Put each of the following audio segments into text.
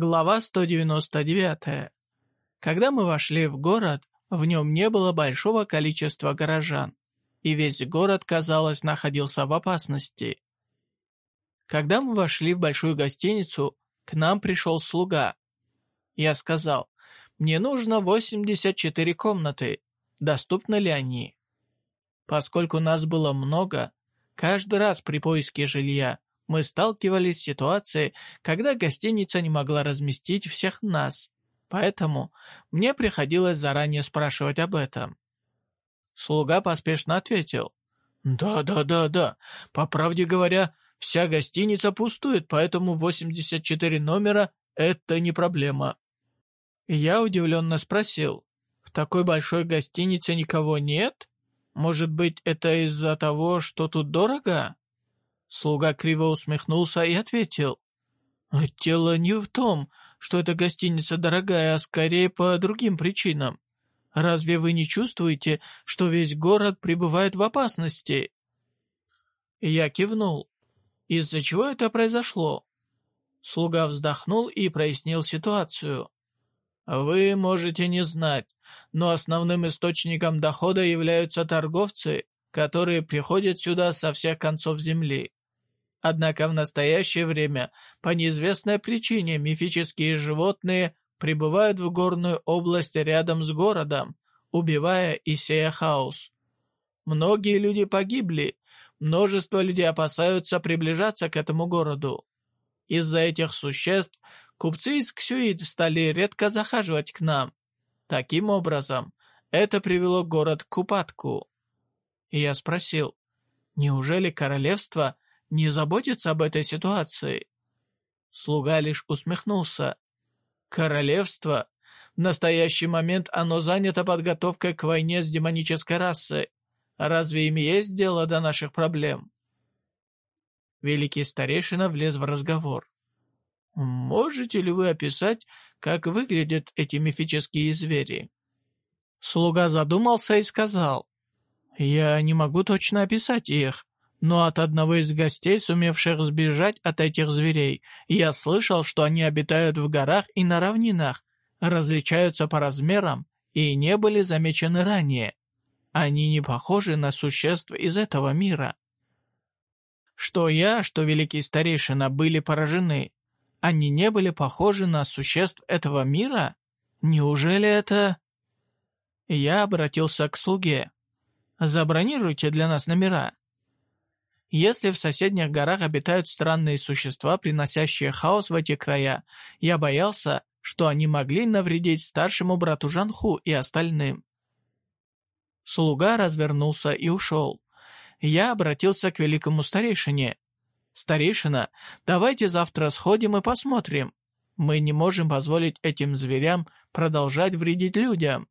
Глава 199. Когда мы вошли в город, в нем не было большого количества горожан, и весь город, казалось, находился в опасности. Когда мы вошли в большую гостиницу, к нам пришел слуга. Я сказал, мне нужно 84 комнаты, доступны ли они? Поскольку нас было много, каждый раз при поиске жилья мы сталкивались с ситуацией, когда гостиница не могла разместить всех нас, поэтому мне приходилось заранее спрашивать об этом. Слуга поспешно ответил. «Да-да-да-да, по правде говоря, вся гостиница пустует, поэтому 84 номера — это не проблема». Я удивленно спросил, «В такой большой гостинице никого нет? Может быть, это из-за того, что тут дорого?» Слуга криво усмехнулся и ответил. «Дело не в том, что эта гостиница дорогая, а скорее по другим причинам. Разве вы не чувствуете, что весь город пребывает в опасности?» Я кивнул. «Из-за чего это произошло?» Слуга вздохнул и прояснил ситуацию. «Вы можете не знать, но основным источником дохода являются торговцы, которые приходят сюда со всех концов земли. Однако в настоящее время по неизвестной причине мифические животные прибывают в горную область рядом с городом, убивая и сея хаос. Многие люди погибли, множество людей опасаются приближаться к этому городу. Из-за этих существ купцы из Ксюид стали редко захаживать к нам. Таким образом, это привело город к упадку. И я спросил, неужели королевство – не заботиться об этой ситуации?» Слуга лишь усмехнулся. «Королевство? В настоящий момент оно занято подготовкой к войне с демонической расой. Разве им есть дело до наших проблем?» Великий старейшина влез в разговор. «Можете ли вы описать, как выглядят эти мифические звери?» Слуга задумался и сказал, «Я не могу точно описать их, но от одного из гостей, сумевших сбежать от этих зверей, я слышал, что они обитают в горах и на равнинах, различаются по размерам и не были замечены ранее. Они не похожи на существ из этого мира. Что я, что великий старейшина были поражены. Они не были похожи на существ этого мира? Неужели это... Я обратился к слуге. «Забронируйте для нас номера». Если в соседних горах обитают странные существа, приносящие хаос в эти края, я боялся, что они могли навредить старшему брату Жанху и остальным. Слуга развернулся и ушел. Я обратился к великому старейшине. «Старейшина, давайте завтра сходим и посмотрим. Мы не можем позволить этим зверям продолжать вредить людям.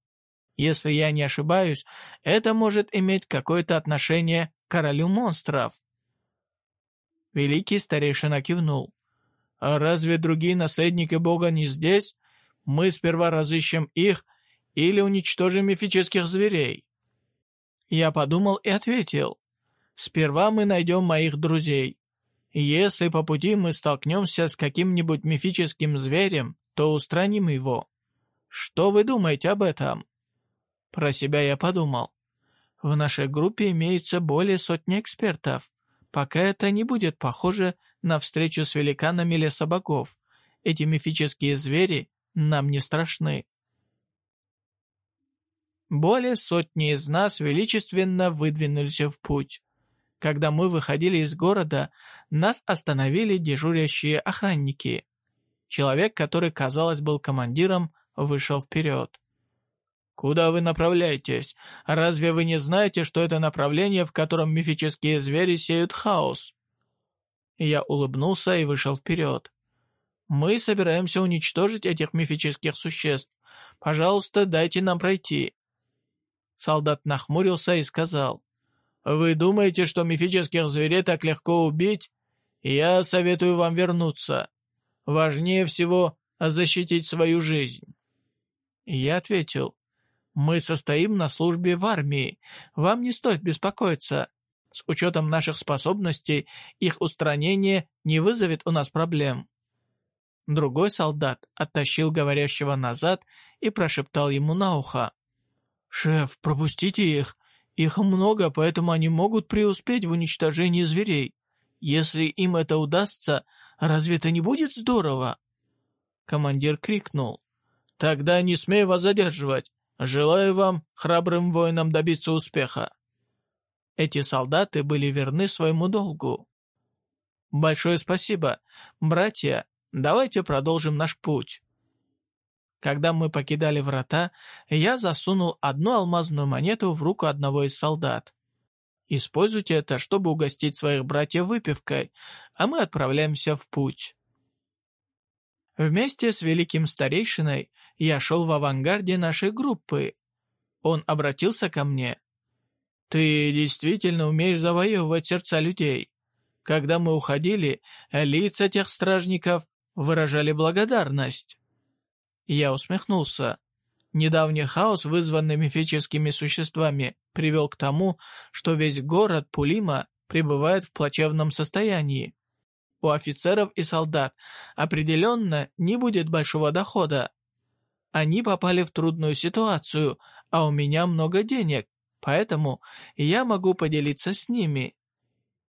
Если я не ошибаюсь, это может иметь какое-то отношение к королю монстров». Великий старейшина кивнул. «А разве другие наследники Бога не здесь? Мы сперва разыщем их или уничтожим мифических зверей?» Я подумал и ответил. «Сперва мы найдем моих друзей. Если по пути мы столкнемся с каким-нибудь мифическим зверем, то устраним его. Что вы думаете об этом?» Про себя я подумал. В нашей группе имеется более сотни экспертов пока это не будет похоже на встречу с великанами леса богов. Эти мифические звери нам не страшны. Более сотни из нас величественно выдвинулись в путь. Когда мы выходили из города, нас остановили дежурящие охранники. Человек, который, казалось, был командиром, вышел вперед. «Куда вы направляетесь? Разве вы не знаете, что это направление, в котором мифические звери сеют хаос?» Я улыбнулся и вышел вперед. «Мы собираемся уничтожить этих мифических существ. Пожалуйста, дайте нам пройти». Солдат нахмурился и сказал, «Вы думаете, что мифических зверей так легко убить? Я советую вам вернуться. Важнее всего защитить свою жизнь». Я ответил, мы состоим на службе в армии. Вам не стоит беспокоиться. С учетом наших способностей, их устранение не вызовет у нас проблем». Другой солдат оттащил говорящего назад и прошептал ему на ухо. «Шеф, пропустите их. Их много, поэтому они могут преуспеть в уничтожении зверей. Если им это удастся, разве это не будет здорово?» Командир крикнул. «Тогда не смей вас задерживать. Желаю вам, храбрым воинам, добиться успеха». Эти солдаты были верны своему долгу. «Большое спасибо. Братья, давайте продолжим наш путь». Когда мы покидали врата, я засунул одну алмазную монету в руку одного из солдат. Используйте это, чтобы угостить своих братьев выпивкой, а мы отправляемся в путь. Вместе с великим старейшиной я шел в авангарде нашей группы. Он обратился ко мне. «Ты действительно умеешь завоевывать сердца людей. Когда мы уходили, лица тех стражников выражали благодарность». Я усмехнулся. Недавний хаос, вызванный мифическими существами, привел к тому, что весь город Пулима пребывает в плачевном состоянии. У офицеров и солдат определенно не будет большого дохода. Они попали в трудную ситуацию, а у меня много денег, поэтому я могу поделиться с ними.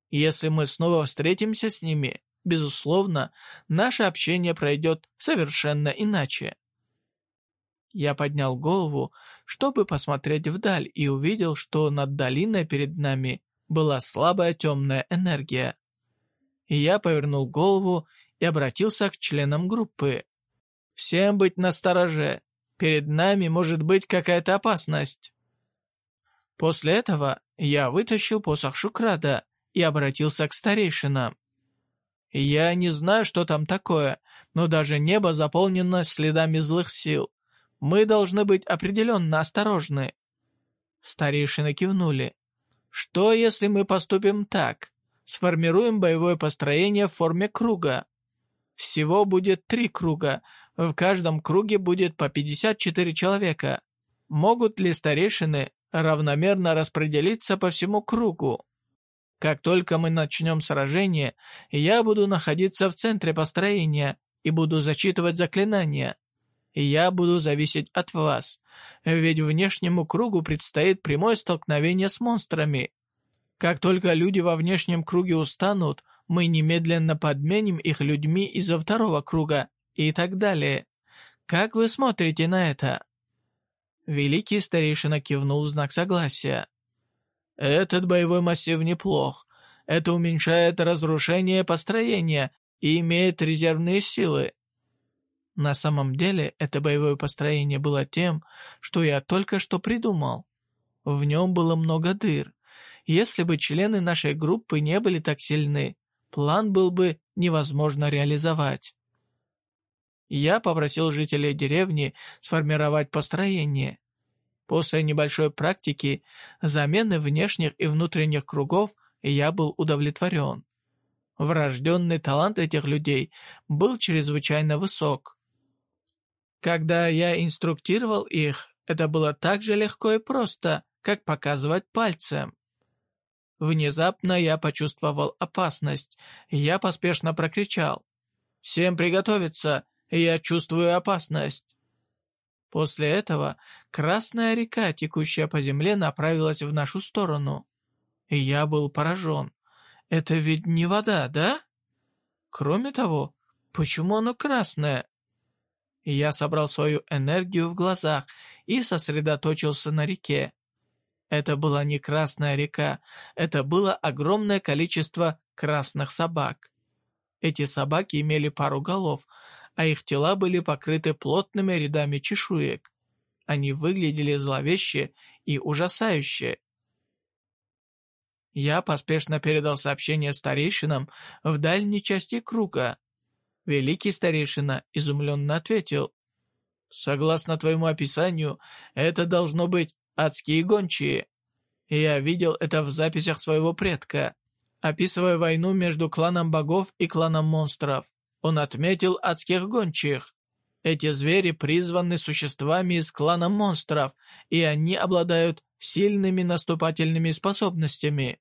Если мы снова встретимся с ними, безусловно, наше общение пройдет совершенно иначе. Я поднял голову, чтобы посмотреть вдаль, и увидел, что над долиной перед нами была слабая темная энергия. Я повернул голову и обратился к членам группы. «Всем быть настороже. Перед нами может быть какая-то опасность». После этого я вытащил посох Шукрада и обратился к старейшинам. «Я не знаю, что там такое, но даже небо заполнено следами злых сил. Мы должны быть определенно осторожны». Старейшины кивнули. «Что, если мы поступим так? Сформируем боевое построение в форме круга. Всего будет три круга. В каждом круге будет по 54 человека. Могут ли старейшины равномерно распределиться по всему кругу? Как только мы начнем сражение, я буду находиться в центре построения и буду зачитывать заклинания я буду зависеть от вас, ведь внешнему кругу предстоит прямое столкновение с монстрами. Как только люди во внешнем круге устанут, мы немедленно подменим их людьми из-за второго круга и так далее. Как вы смотрите на это?» Великий старейшина кивнул в знак согласия. «Этот боевой массив неплох. Это уменьшает разрушение построения и имеет резервные силы. На самом деле, это боевое построение было тем, что я только что придумал. В нем было много дыр. Если бы члены нашей группы не были так сильны, план был бы невозможно реализовать. Я попросил жителей деревни сформировать построение. После небольшой практики, замены внешних и внутренних кругов, я был удовлетворен. Врожденный талант этих людей был чрезвычайно высок. Когда я инструктировал их, это было так же легко и просто, как показывать пальцем. Внезапно я почувствовал опасность. Я поспешно прокричал. «Всем приготовиться! Я чувствую опасность!» После этого Красная река, текущая по земле, направилась в нашу сторону. И я был поражен. Это ведь не вода, да? Кроме того, почему оно красное? я собрал свою энергию в глазах и сосредоточился на реке. Это была не Красная река, это было огромное количество красных собак. Эти собаки имели пару голов, а их тела были покрыты плотными рядами чешуек. Они выглядели зловеще и ужасающе. Я поспешно передал сообщение старейшинам в дальней части круга. Великий старейшина изумленно ответил. «Согласно твоему описанию, это должно быть адские гончие. Я видел это в записях своего предка. Описывая войну между кланом богов и кланом монстров, он отметил адских гончих. Эти звери призваны существами из клана монстров, и они обладают сильными наступательными способностями.